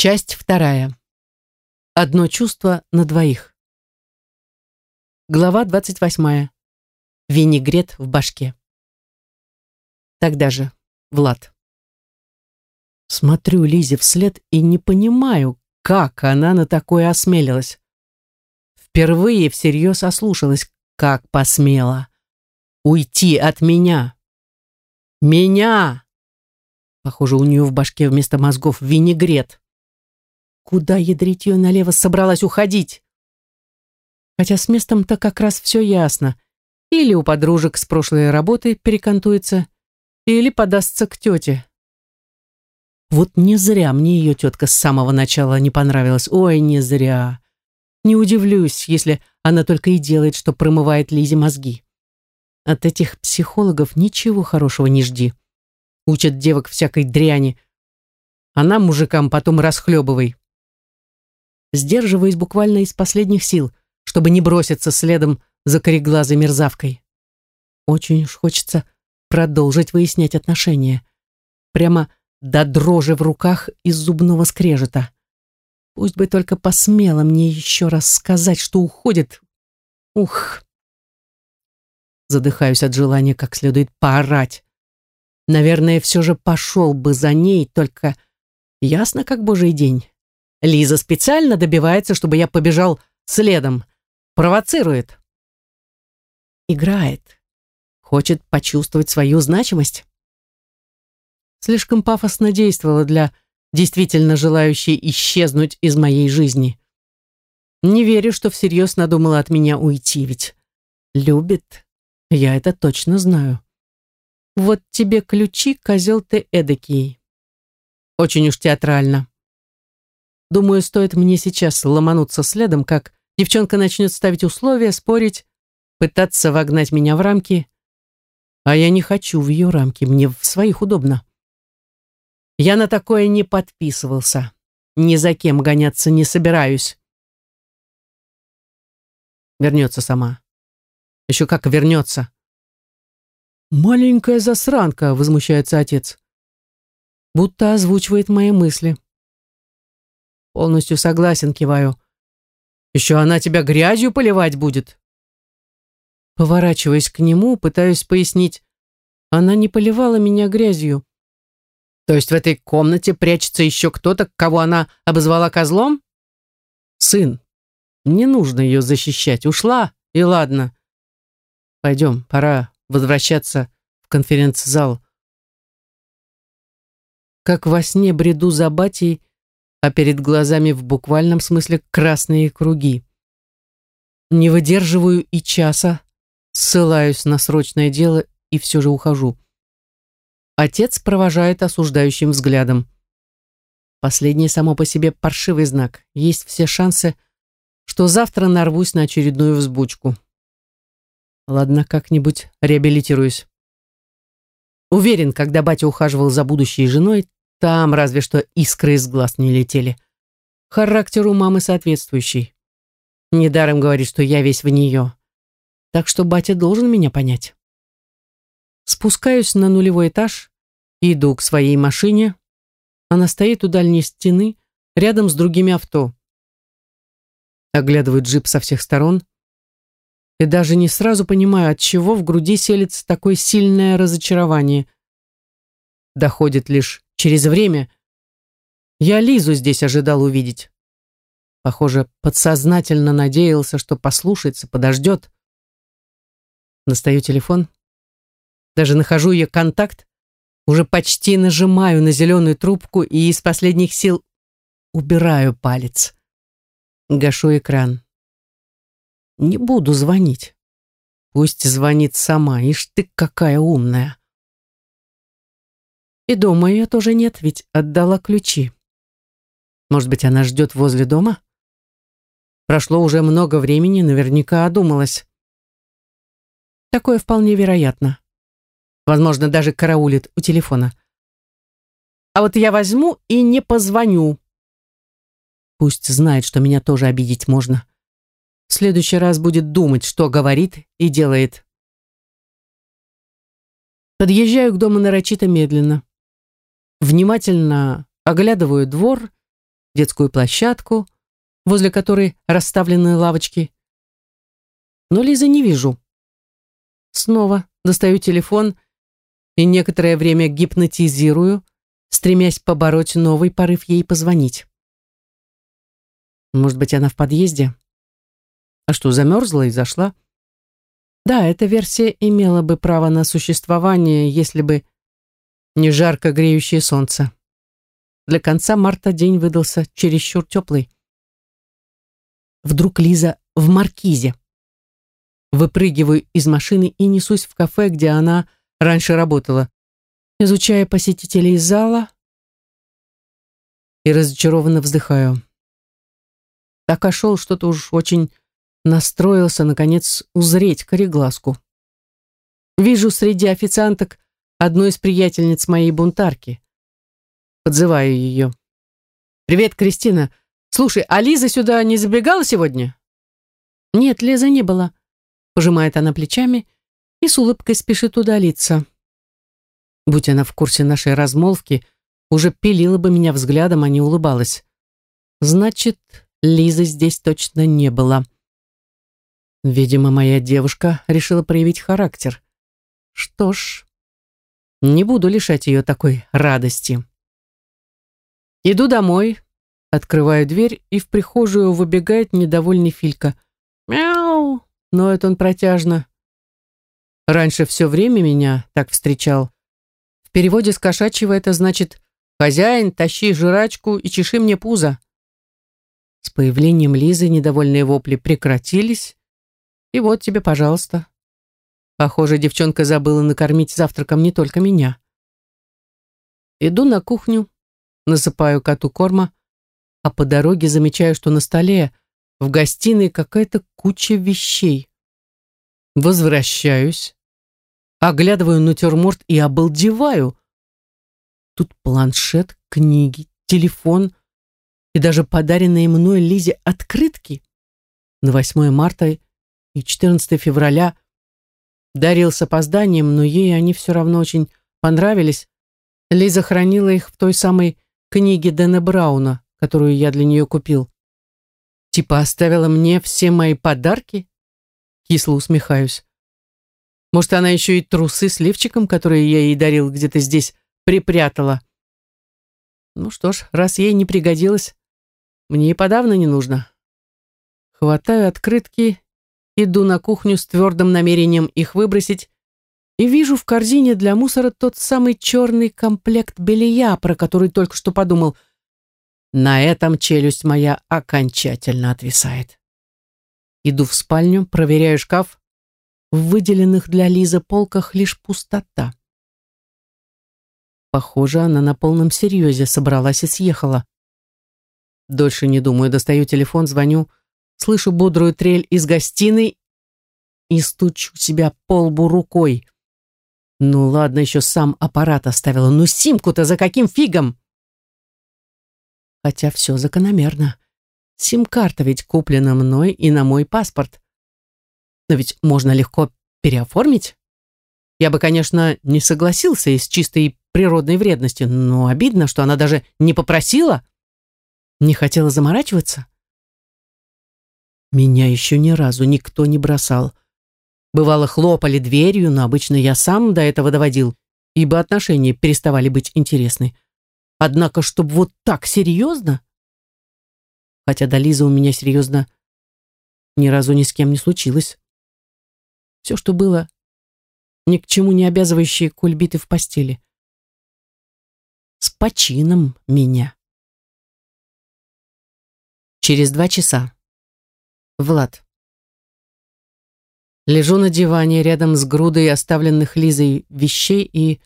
Часть вторая. Одно чувство на двоих. Глава 28. Винегрет в башке. Тогда же. Влад. Смотрю Лизе вслед и не понимаю, как она на такое осмелилась. Впервые всерьез ослушалась, как посмела. Уйти от меня. Меня! Похоже, у нее в башке вместо мозгов винегрет. Куда ядрить ее налево собралась уходить? Хотя с местом-то как раз все ясно. Или у подружек с прошлой работы перекантуется, или подастся к тете. Вот не зря мне ее тетка с самого начала не понравилась. Ой, не зря. Не удивлюсь, если она только и делает, что промывает Лизе мозги. От этих психологов ничего хорошего не жди. Учат девок всякой дряни. А нам, мужикам, потом расхлебывай сдерживаясь буквально из последних сил, чтобы не броситься следом за кореглазой мерзавкой. Очень уж хочется продолжить выяснять отношения. Прямо до дрожи в руках из зубного скрежета. Пусть бы только посмела мне еще раз сказать, что уходит. Ух! Задыхаюсь от желания как следует поорать. Наверное, все же пошел бы за ней, только ясно как божий день. Лиза специально добивается, чтобы я побежал следом. Провоцирует. Играет. Хочет почувствовать свою значимость. Слишком пафосно действовала для действительно желающей исчезнуть из моей жизни. Не верю, что всерьез надумала от меня уйти, ведь любит. Я это точно знаю. Вот тебе ключи, козел ты эдакий. Очень уж театрально. Думаю, стоит мне сейчас ломануться следом, как девчонка начнет ставить условия, спорить, пытаться вогнать меня в рамки. А я не хочу в ее рамки, мне в своих удобно. Я на такое не подписывался. Ни за кем гоняться не собираюсь. Вернется сама. Еще как вернется. «Маленькая засранка», — возмущается отец. Будто озвучивает мои мысли. Полностью согласен, киваю. Еще она тебя грязью поливать будет. Поворачиваясь к нему, пытаюсь пояснить. Она не поливала меня грязью. То есть в этой комнате прячется еще кто-то, кого она обозвала козлом? Сын, не нужно ее защищать. Ушла, и ладно. Пойдем, пора возвращаться в конференц-зал. Как во сне бреду за батей, а перед глазами в буквальном смысле красные круги. Не выдерживаю и часа, ссылаюсь на срочное дело и все же ухожу. Отец провожает осуждающим взглядом. Последний само по себе паршивый знак. Есть все шансы, что завтра нарвусь на очередную взбучку. Ладно, как-нибудь реабилитируюсь. Уверен, когда батя ухаживал за будущей женой, там разве что искры из глаз не летели. Характер у мамы соответствующий. Недаром говорит, что я весь в нее. Так что батя должен меня понять. Спускаюсь на нулевой этаж, иду к своей машине. Она стоит у дальней стены, рядом с другими авто. Оглядываю джип со всех сторон. И даже не сразу понимаю, от чего в груди селится такое сильное разочарование. Доходит лишь через время. Я Лизу здесь ожидал увидеть. Похоже, подсознательно надеялся, что послушается, подождет. Настаю телефон. Даже нахожу ее контакт. Уже почти нажимаю на зеленую трубку и из последних сил убираю палец. Гашу экран. Не буду звонить. Пусть звонит сама. Ишь ты какая умная. И дома ее тоже нет, ведь отдала ключи. Может быть, она ждет возле дома? Прошло уже много времени, наверняка одумалась. Такое вполне вероятно. Возможно, даже караулит у телефона. А вот я возьму и не позвоню. Пусть знает, что меня тоже обидеть можно. В следующий раз будет думать, что говорит и делает. Подъезжаю к дому нарочито медленно. Внимательно оглядываю двор, детскую площадку, возле которой расставлены лавочки. Но Лизы не вижу. Снова достаю телефон и некоторое время гипнотизирую, стремясь побороть новый порыв ей позвонить. Может быть, она в подъезде? А что, замерзла и зашла? Да, эта версия имела бы право на существование, если бы не жарко греющее солнце. Для конца марта день выдался чересчур теплый. Вдруг Лиза в маркизе. Выпрыгиваю из машины и несусь в кафе, где она раньше работала. Изучая посетителей зала и разочарованно вздыхаю. Так ошел, что-то уж очень настроился, наконец, узреть кореглазку. Вижу среди официанток одну из приятельниц моей бунтарки. Подзываю ее. «Привет, Кристина. Слушай, а Лиза сюда не забегала сегодня?» «Нет, Лиза не было», — пожимает она плечами и с улыбкой спешит удалиться. Будь она в курсе нашей размолвки, уже пилила бы меня взглядом, а не улыбалась. Значит, Лизы здесь точно не было. Видимо, моя девушка решила проявить характер. Что ж, не буду лишать ее такой радости. Иду домой, открываю дверь, и в прихожую выбегает недовольный Филька. «Мяу!» — ноет он протяжно. Раньше все время меня так встречал. В переводе с кошачьего это значит «Хозяин, тащи жрачку и чеши мне пузо». С появлением Лизы недовольные вопли прекратились, и вот тебе, пожалуйста. Похоже, девчонка забыла накормить завтраком не только меня. Иду на кухню, насыпаю коту корма, а по дороге замечаю, что на столе в гостиной какая-то куча вещей. Возвращаюсь, оглядываю натюрморт и обалдеваю. Тут планшет, книги, телефон и даже подаренные мной Лизе открытки. На 8 марта и 14 февраля дарил с опозданием, но ей они все равно очень понравились. Лиза хранила их в той самой книге Дэна Брауна, которую я для нее купил. Типа оставила мне все мои подарки? Кисло усмехаюсь. Может, она еще и трусы с лифчиком, которые я ей дарил, где-то здесь припрятала. Ну что ж, раз ей не пригодилось, мне и подавно не нужно. Хватаю открытки Иду на кухню с твердым намерением их выбросить и вижу в корзине для мусора тот самый черный комплект белья, про который только что подумал. На этом челюсть моя окончательно отвисает. Иду в спальню, проверяю шкаф. В выделенных для Лизы полках лишь пустота. Похоже, она на полном серьезе собралась и съехала. Дольше не думаю, достаю телефон, звоню слышу бодрую трель из гостиной и стучу себя по лбу рукой. Ну ладно, еще сам аппарат оставила. Ну симку-то за каким фигом? Хотя все закономерно. Сим-карта ведь куплена мной и на мой паспорт. Но ведь можно легко переоформить. Я бы, конечно, не согласился из чистой природной вредности, но обидно, что она даже не попросила, не хотела заморачиваться. Меня еще ни разу никто не бросал. Бывало, хлопали дверью, но обычно я сам до этого доводил, ибо отношения переставали быть интересны. Однако, чтобы вот так серьезно? Хотя до Лизы у меня серьезно ни разу ни с кем не случилось. Все, что было, ни к чему не обязывающие кульбиты в постели. С почином меня. Через два часа. Влад. Лежу на диване рядом с грудой оставленных Лизой вещей и...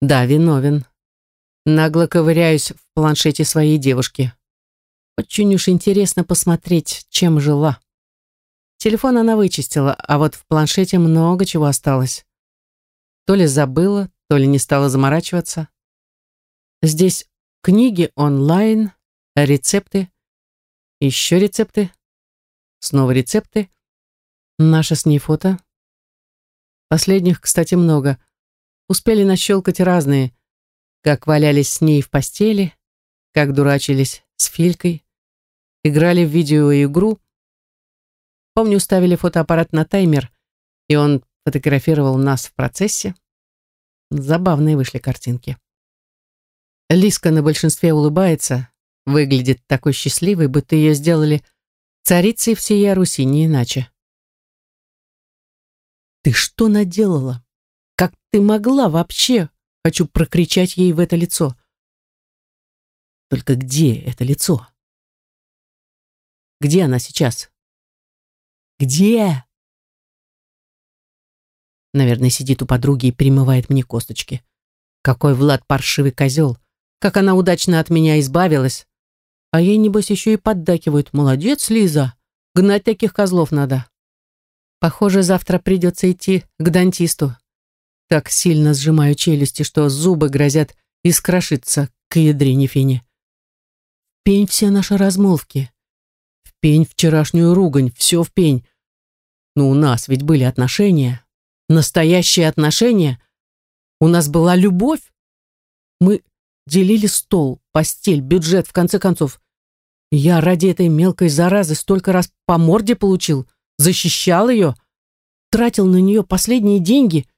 Да, виновен. Нагло ковыряюсь в планшете своей девушки. Очень уж интересно посмотреть, чем жила. Телефон она вычистила, а вот в планшете много чего осталось. То ли забыла, то ли не стала заморачиваться. Здесь книги онлайн, рецепты, еще рецепты. Снова рецепты. Наше с ней фото. Последних, кстати, много. Успели нащелкать разные. Как валялись с ней в постели, как дурачились с Филькой, играли в видеоигру. Помню, ставили фотоаппарат на таймер, и он фотографировал нас в процессе. Забавные вышли картинки. Лиска на большинстве улыбается, выглядит такой счастливой, будто ее сделали царицей всей Руси, не иначе. «Ты что наделала? Как ты могла вообще?» Хочу прокричать ей в это лицо. Только где это лицо? Где она сейчас? Где? Наверное, сидит у подруги и примывает мне косточки. Какой Влад паршивый козел. Как она удачно от меня избавилась. А ей, небось, еще и поддакивают. Молодец, Лиза. Гнать таких козлов надо. Похоже, завтра придется идти к дантисту. Так сильно сжимаю челюсти, что зубы грозят искрошиться к ядрине фини. Пень все наши размолвки. В пень вчерашнюю ругань, все в пень. Но у нас ведь были отношения. Настоящие отношения. У нас была любовь. Мы делили стол, постель, бюджет, в конце концов. Я ради этой мелкой заразы столько раз по морде получил, защищал ее, тратил на нее последние деньги,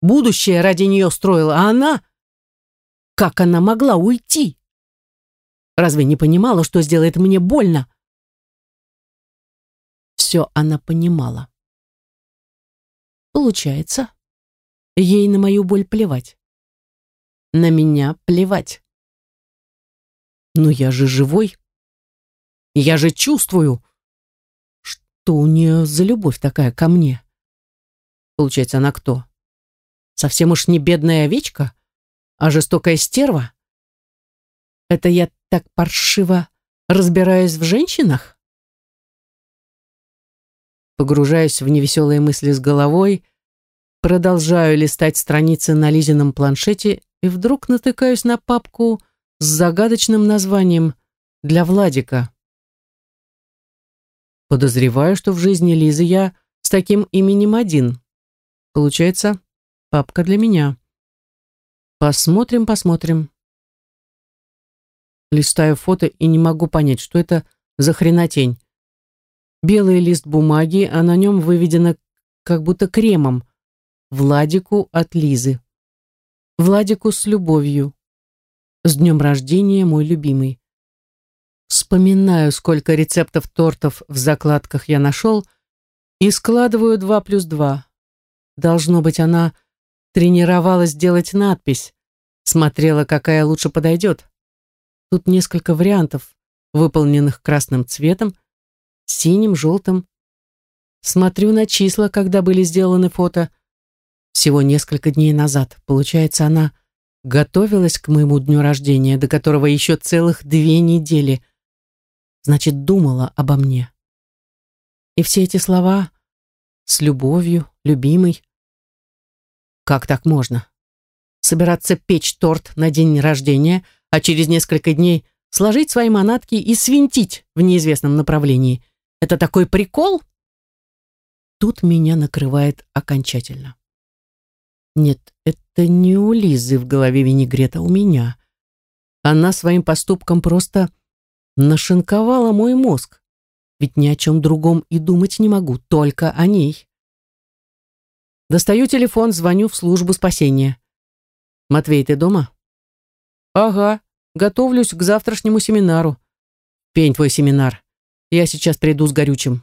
будущее ради нее строил, а она... Как она могла уйти? Разве не понимала, что сделает мне больно? Все она понимала. Получается, ей на мою боль плевать. На меня плевать. Но я же живой. Я же чувствую, что у нее за любовь такая ко мне. Получается, она кто? Совсем уж не бедная овечка, а жестокая стерва? Это я так паршиво разбираюсь в женщинах? Погружаюсь в невеселые мысли с головой, продолжаю листать страницы на Лизином планшете и вдруг натыкаюсь на папку с загадочным названием «Для Владика». Подозреваю, что в жизни Лизы я с таким именем один. Получается, папка для меня. Посмотрим, посмотрим. Листаю фото и не могу понять, что это за хренотень. Белый лист бумаги, а на нем выведено как будто кремом. Владику от Лизы. Владику с любовью. С днем рождения, мой любимый. Вспоминаю, сколько рецептов тортов в закладках я нашел, и складываю два плюс два. Должно быть, она тренировалась делать надпись, смотрела, какая лучше подойдет. Тут несколько вариантов, выполненных красным цветом, синим, желтым. Смотрю на числа, когда были сделаны фото. Всего несколько дней назад. Получается, она готовилась к моему дню рождения, до которого еще целых две недели. Значит, думала обо мне. И все эти слова с любовью, любимой. Как так можно? Собираться печь торт на день рождения, а через несколько дней сложить свои манатки и свинтить в неизвестном направлении. Это такой прикол? Тут меня накрывает окончательно. Нет, это не у Лизы в голове винегрета, у меня. Она своим поступком просто нашинковала мой мозг. Ведь ни о чем другом и думать не могу, только о ней. Достаю телефон, звоню в службу спасения. «Матвей, ты дома?» «Ага», Готовлюсь к завтрашнему семинару. Пень твой семинар. Я сейчас приду с горючим.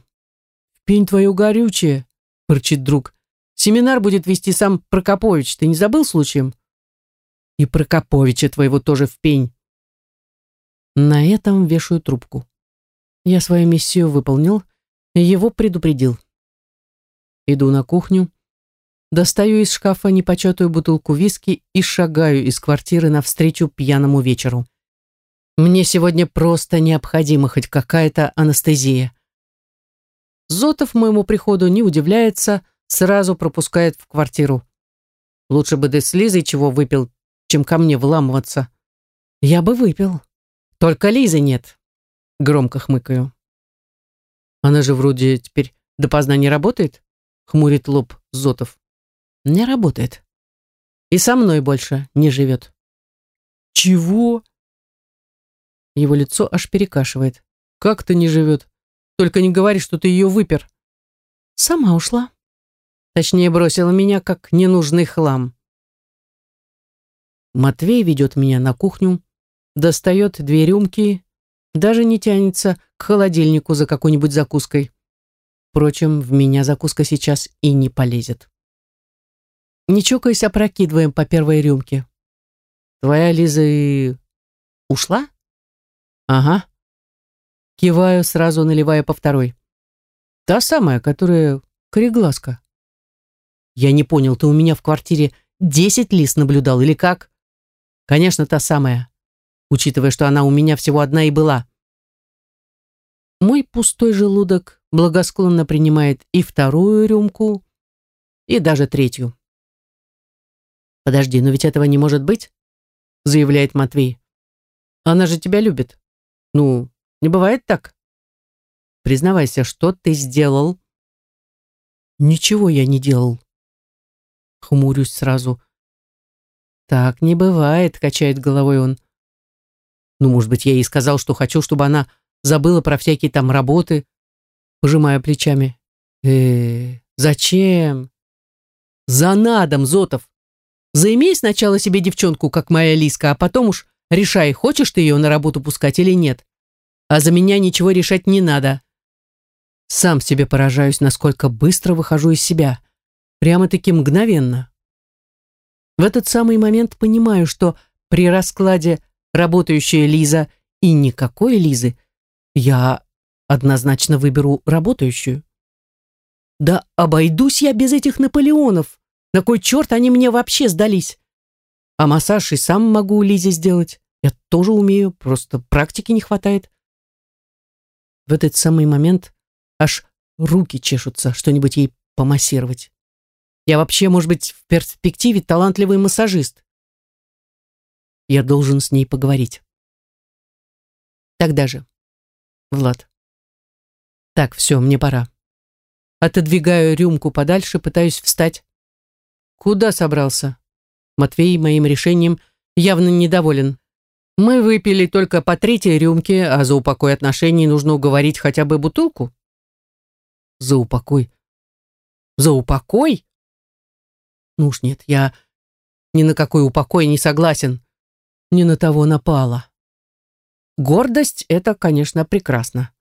Пень твое горючее, ворчит друг. Семинар будет вести сам Прокопович. Ты не забыл случаем? И Прокоповича твоего тоже в пень. На этом вешаю трубку. Я свою миссию выполнил, его предупредил. Иду на кухню, Достаю из шкафа непочатую бутылку виски и шагаю из квартиры навстречу пьяному вечеру. Мне сегодня просто необходима хоть какая-то анестезия. Зотов моему приходу не удивляется, сразу пропускает в квартиру. Лучше бы ты с Лизой чего выпил, чем ко мне вламываться. Я бы выпил. Только Лизы нет. Громко хмыкаю. Она же вроде теперь допоздна не работает? Хмурит лоб Зотов. Не работает. И со мной больше не живет. Чего? Его лицо аж перекашивает. «Как-то не живет. Только не говори, что ты ее выпер». «Сама ушла». Точнее, бросила меня, как ненужный хлам. Матвей ведет меня на кухню, достает две рюмки, даже не тянется к холодильнику за какой-нибудь закуской. Впрочем, в меня закуска сейчас и не полезет. Не чокаясь, опрокидываем по первой рюмке. Твоя Лиза и... ушла? Ага. Киваю, сразу наливая по второй. Та самая, которая кореглазка. Я не понял, ты у меня в квартире десять лис наблюдал или как? Конечно, та самая, учитывая, что она у меня всего одна и была. Мой пустой желудок благосклонно принимает и вторую рюмку, и даже третью. «Подожди, но ведь этого не может быть», — заявляет Матвей. «Она же тебя любит. Ну, не бывает так?» «Признавайся, что ты сделал?» «Ничего я не делал». Хмурюсь сразу. «Так не бывает», — качает головой он. «Ну, может быть, я ей сказал, что хочу, чтобы она забыла про всякие там работы», пожимая плечами. э зачем?» «За надом, Зотов! Заимей сначала себе девчонку, как моя Лиска, а потом уж решай, хочешь ты ее на работу пускать или нет. А за меня ничего решать не надо. Сам себе поражаюсь, насколько быстро выхожу из себя. Прямо-таки мгновенно. В этот самый момент понимаю, что при раскладе работающая Лиза и никакой Лизы я однозначно выберу работающую. Да обойдусь я без этих Наполеонов. На кой черт они мне вообще сдались? А массаж и сам могу Лизе сделать. Я тоже умею, просто практики не хватает. В этот самый момент аж руки чешутся что-нибудь ей помассировать. Я вообще, может быть, в перспективе талантливый массажист. Я должен с ней поговорить. Тогда же. Влад. Так, все, мне пора. Отодвигаю рюмку подальше, пытаюсь встать. Куда собрался? Матвей моим решением явно недоволен. Мы выпили только по третьей рюмке, а за упокой отношений нужно уговорить хотя бы бутылку. За упокой? За упокой? Ну уж нет, я ни на какой упокой не согласен. Не на того напала. Гордость — это, конечно, прекрасно.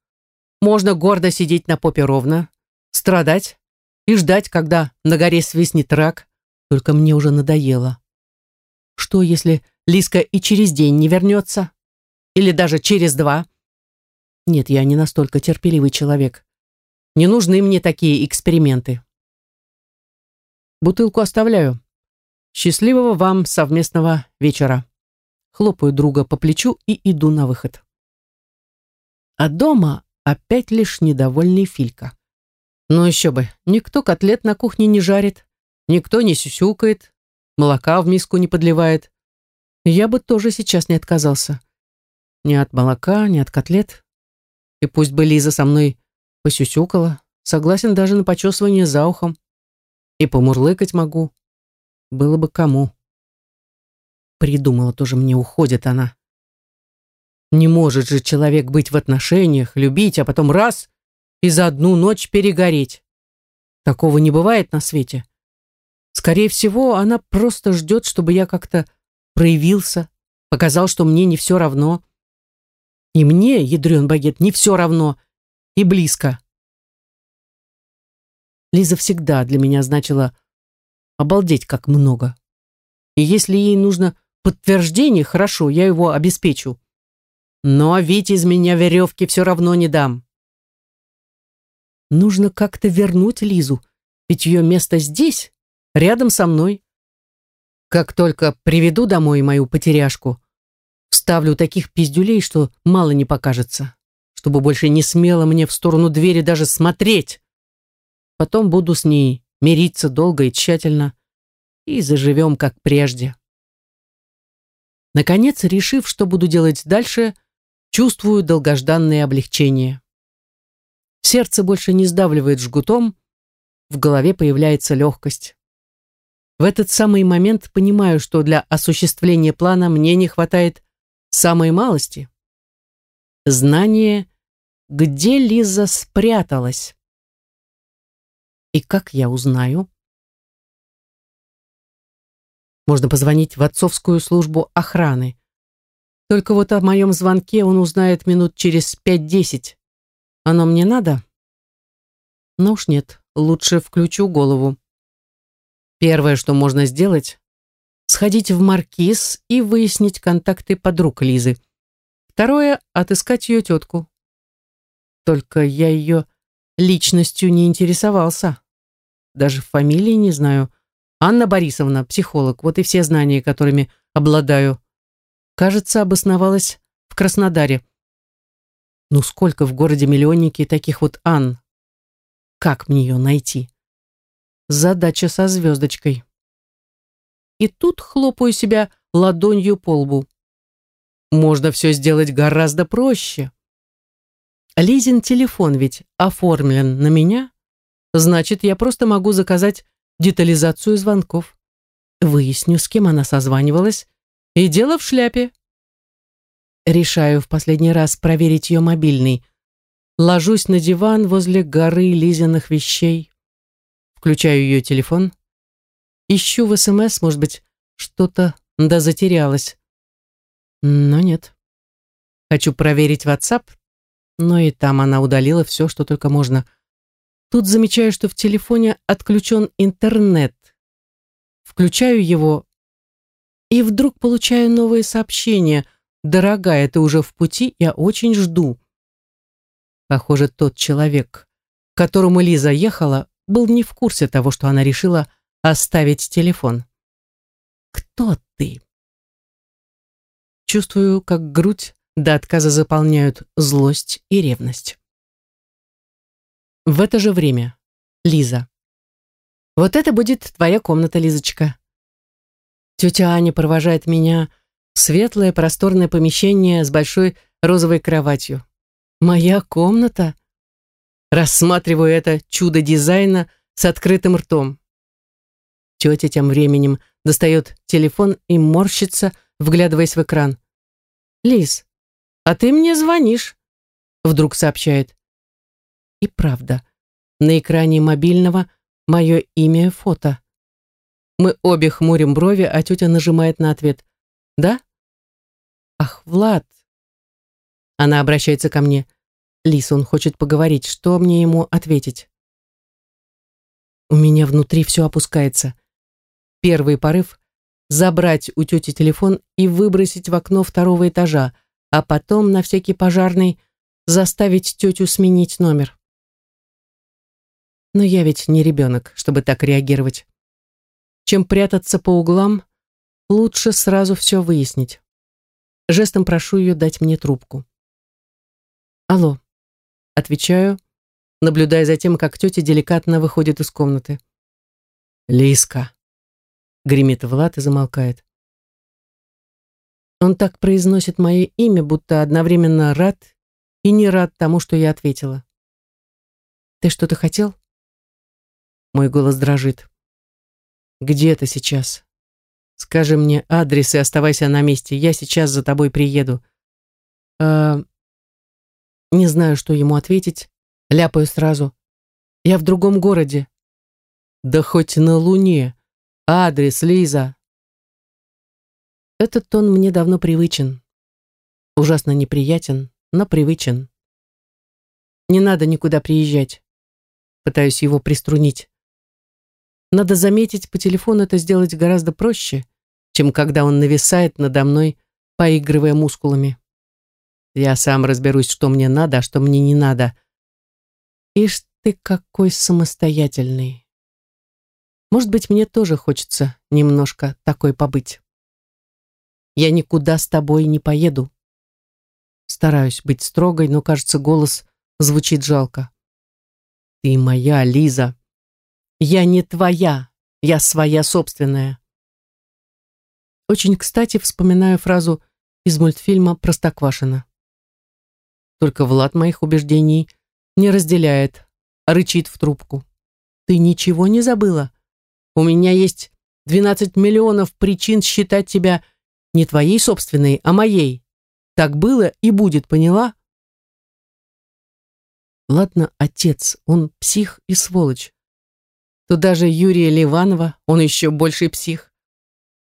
Можно гордо сидеть на попе ровно, страдать и ждать, когда на горе свистнет рак, только мне уже надоело. Что, если Лиска и через день не вернется? Или даже через два? Нет, я не настолько терпеливый человек. Не нужны мне такие эксперименты. Бутылку оставляю. Счастливого вам совместного вечера. Хлопаю друга по плечу и иду на выход. А дома опять лишь недовольный Филька. Ну еще бы, никто котлет на кухне не жарит, никто не сюсюкает, молока в миску не подливает. Я бы тоже сейчас не отказался. Ни от молока, ни от котлет. И пусть бы Лиза со мной посюсюкала, согласен даже на почесывание за ухом. И помурлыкать могу. Было бы кому. Придумала тоже мне, уходит она. Не может же человек быть в отношениях, любить, а потом раз и за одну ночь перегореть. Такого не бывает на свете. Скорее всего, она просто ждет, чтобы я как-то проявился, показал, что мне не все равно. И мне, ядрен багет, не все равно и близко. Лиза всегда для меня значила обалдеть как много. И если ей нужно подтверждение, хорошо, я его обеспечу. Но ведь из меня веревки все равно не дам. Нужно как-то вернуть Лизу, ведь ее место здесь, рядом со мной. Как только приведу домой мою потеряшку, вставлю таких пиздюлей, что мало не покажется, чтобы больше не смело мне в сторону двери даже смотреть. Потом буду с ней мириться долго и тщательно, и заживем как прежде. Наконец, решив, что буду делать дальше, чувствую долгожданное облегчение. Сердце больше не сдавливает жгутом, в голове появляется легкость. В этот самый момент понимаю, что для осуществления плана мне не хватает самой малости знание, где Лиза спряталась. И как я узнаю? Можно позвонить в отцовскую службу охраны. Только вот о моем звонке он узнает минут через пять-десять. Оно мне надо? Ну уж нет, лучше включу голову. Первое, что можно сделать, сходить в Маркиз и выяснить контакты подруг Лизы. Второе — отыскать ее тетку. Только я ее личностью не интересовался. Даже фамилии не знаю. Анна Борисовна, психолог, вот и все знания, которыми обладаю. Кажется, обосновалась в Краснодаре. Ну сколько в городе-миллионнике таких вот Ан? Как мне ее найти? Задача со звездочкой и тут хлопаю себя ладонью по лбу. Можно все сделать гораздо проще. Лизин телефон ведь оформлен на меня, значит, я просто могу заказать детализацию звонков. Выясню, с кем она созванивалась, и дело в шляпе. Решаю в последний раз проверить ее мобильный. Ложусь на диван возле горы Лизиных вещей. Включаю ее телефон. Ищу в СМС, может быть, что-то да затерялось. Но нет. Хочу проверить WhatsApp, но и там она удалила все, что только можно. Тут замечаю, что в телефоне отключен интернет. Включаю его, и вдруг получаю новое сообщение. «Дорогая, ты уже в пути, я очень жду». Похоже, тот человек, к которому Лиза ехала, был не в курсе того, что она решила оставить телефон. Кто ты? Чувствую, как грудь до отказа заполняют злость и ревность. В это же время. Лиза. Вот это будет твоя комната, Лизочка. Тетя Аня провожает меня в светлое просторное помещение с большой розовой кроватью. Моя комната? Рассматриваю это чудо дизайна с открытым ртом. Тетя тем временем достает телефон и морщится, вглядываясь в экран. «Лиз, а ты мне звонишь», — вдруг сообщает. И правда, на экране мобильного мое имя и фото. Мы обе хмурим брови, а тетя нажимает на ответ. «Да?» «Ах, Влад!» Она обращается ко мне. «Лиз, он хочет поговорить. Что мне ему ответить?» У меня внутри все опускается. Первый порыв — забрать у тети телефон и выбросить в окно второго этажа, а потом на всякий пожарный заставить тетю сменить номер. Но я ведь не ребенок, чтобы так реагировать. Чем прятаться по углам, лучше сразу все выяснить. Жестом прошу ее дать мне трубку. «Алло», — отвечаю, наблюдая за тем, как тетя деликатно выходит из комнаты. «Лиска», Гремит Влад и замолкает. Он так произносит мое имя, будто одновременно рад и не рад тому, что я ответила. «Ты что-то хотел?» Мой голос дрожит. «Где ты сейчас? Скажи мне адрес и оставайся на месте. Я сейчас за тобой приеду». «Э, не знаю, что ему ответить. Ляпаю сразу. «Я в другом городе». «Да хоть на Луне», Адрес, Лиза. Этот тон мне давно привычен. Ужасно неприятен, но привычен. Не надо никуда приезжать. Пытаюсь его приструнить. Надо заметить, по телефону это сделать гораздо проще, чем когда он нависает надо мной, поигрывая мускулами. Я сам разберусь, что мне надо, а что мне не надо. Ишь ты какой самостоятельный. Может быть, мне тоже хочется немножко такой побыть. Я никуда с тобой не поеду. Стараюсь быть строгой, но, кажется, голос звучит жалко. Ты моя, Лиза. Я не твоя, я своя собственная. Очень кстати вспоминаю фразу из мультфильма «Простоквашино». Только Влад моих убеждений не разделяет, рычит в трубку. Ты ничего не забыла? У меня есть 12 миллионов причин считать тебя не твоей собственной, а моей. Так было и будет, поняла? Ладно, отец, он псих и сволочь. То даже Юрия Ливанова, он еще больший псих.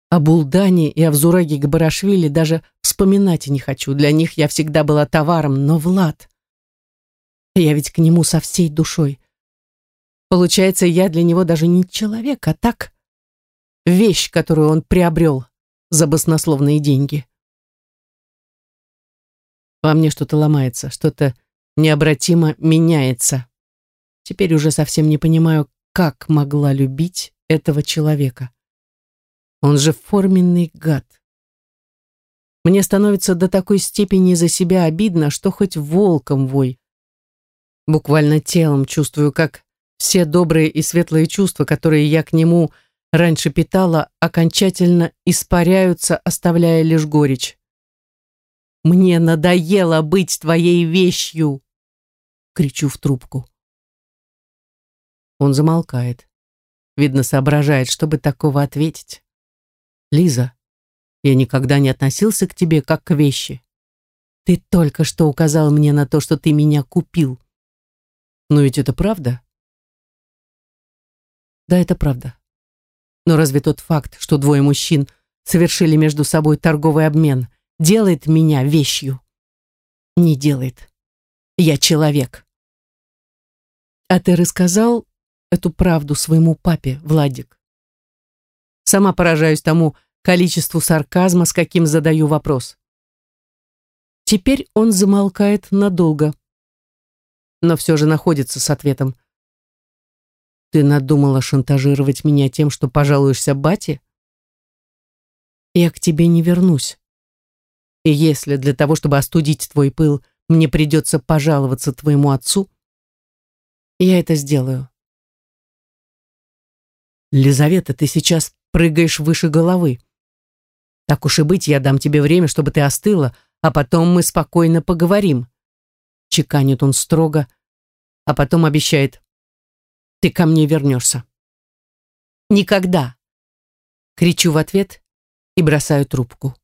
О Булдане и о Взураге Габарашвили даже вспоминать не хочу. Для них я всегда была товаром, но Влад... Я ведь к нему со всей душой. Получается, я для него даже не человек, а так вещь, которую он приобрел за баснословные деньги. Во мне что-то ломается, что-то необратимо меняется. Теперь уже совсем не понимаю, как могла любить этого человека. Он же форменный гад. Мне становится до такой степени за себя обидно, что хоть волком вой. Буквально телом чувствую, как все добрые и светлые чувства, которые я к нему раньше питала, окончательно испаряются, оставляя лишь горечь. «Мне надоело быть твоей вещью!» кричу в трубку. Он замолкает. Видно, соображает, чтобы такого ответить. «Лиза, я никогда не относился к тебе как к вещи. Ты только что указал мне на то, что ты меня купил. Но ведь это правда?» «Да, это правда. Но разве тот факт, что двое мужчин совершили между собой торговый обмен, делает меня вещью?» «Не делает. Я человек». А ты рассказал эту правду своему папе, Владик? Сама поражаюсь тому количеству сарказма, с каким задаю вопрос. Теперь он замолкает надолго, но все же находится с ответом. Ты надумала шантажировать меня тем, что пожалуешься бате? Я к тебе не вернусь. И если для того, чтобы остудить твой пыл, мне придется пожаловаться твоему отцу, я это сделаю. Лизавета, ты сейчас прыгаешь выше головы. Так уж и быть, я дам тебе время, чтобы ты остыла, а потом мы спокойно поговорим. Чеканит он строго, а потом обещает. Ты ко мне вернешься. Никогда. Кричу в ответ и бросаю трубку.